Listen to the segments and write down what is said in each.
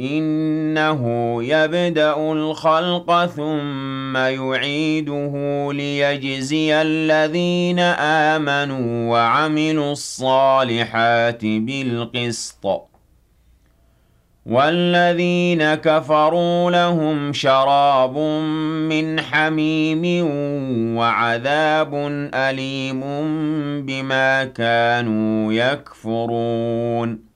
إنه يبدأ الخلق ثم يعيده ليجزي الذين آمنوا وعملوا الصالحات بالقسط. والذين كفروا لهم شراب من حميم وعذاب أليم بما كانوا يكفرون.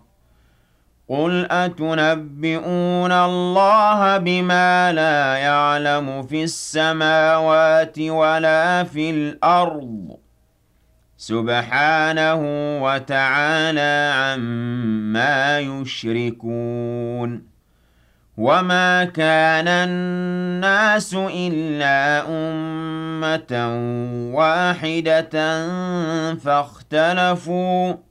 قُلْ أَتُنَبِّئُونَ اللَّهَ بِمَا لَا يَعْلَمُ فِي السَّمَاوَاتِ وَلَا فِي الْأَرْضِ سُبْحَانَهُ وَتَعَالَىٰ عَمَّا يُشْرِكُونَ وَمَا كَانَ النَّاسُ إِلَّا أُمَّةً وَاحِدَةً فَاخْتَلَفُوا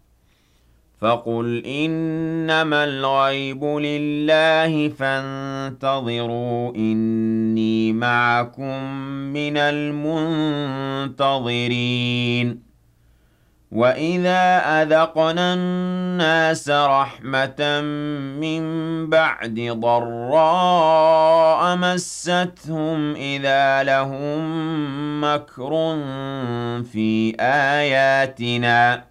فَقُلْ إِنَّمَا الْغَيْبُ لِلَّهِ فَانتَظِرُوا إِنِّي مَعَكُم مِّنَ الْمُنتَظِرِينَ. وَإِذَا أَذَقْنَا النَّاسَ رَحْمَةً مِّن بَعْدِ ضَرَّاءَ مَسَّتْهُمْ إِذَا لَهُم مَّكْرٌ فِي آيَاتِنَا ۚ.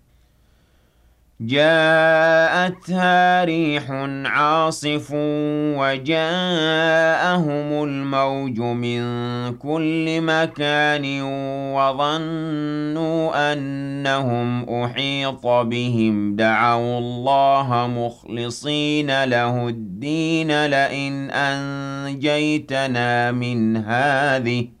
جاءتها ريح عاصف وجاءهم الموج من كل مكان وظنوا أنهم أحيط بهم. دعوا الله مخلصين له الدين لئن أنجيتنا من هذه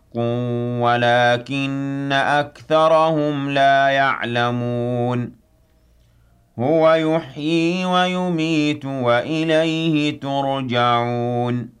وَلَكِنَّ أَكْثَرَهُمْ لَا يَعْلَمُونَ. هُوَ يُحْيِي وَيُمِيتُ وَإِلَيْهِ تُرْجَعُونَ.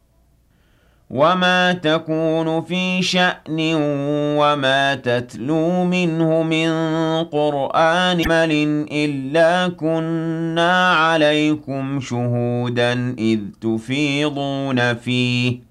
وَمَا تَكُونُ فِي شَأْنٍ وَمَا تَتْلُو مِنْهُ مِن قُرْآنٍ عَمَلٍ إِلَّا كُنَّا عَلَيْكُمْ شُهُودًا إِذْ تُفِيضُونَ فِيهِ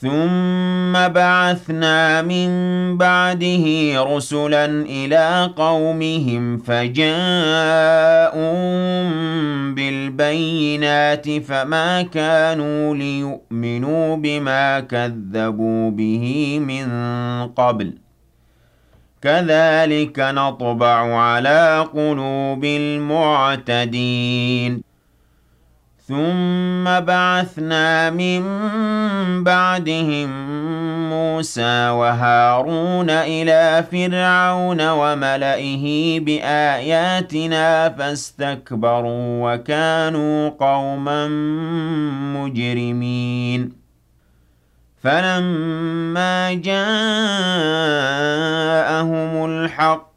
ثم بعثنا من بعده رسلا إلى قومهم فجاءوا بالبينات فما كانوا ليؤمنوا بما كذبوا به من قبل كذلك نطبع على قلوب المعتدين ثم بعثنا من بعدهم موسى وهارون إلى فرعون وملئه بآياتنا فاستكبروا وكانوا قوما مجرمين. فلما جاءهم الحق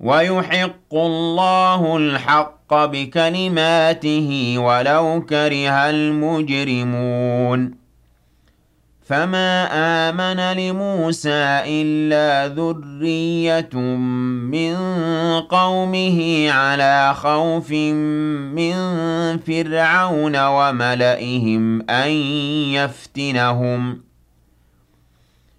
ويحق الله الحق بكلماته ولو كره المجرمون. فما آمن لموسى إلا ذرية من قومه على خوف من فرعون وملئهم أن يفتنهم ۖ.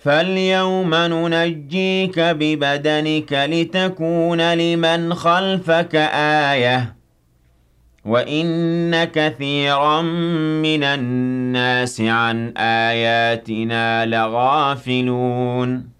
فاليوم ننجيك ببدنك لتكون لمن خلفك آية وإن كثيرا من الناس عن آياتنا لغافلون